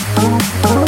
Oh, oh.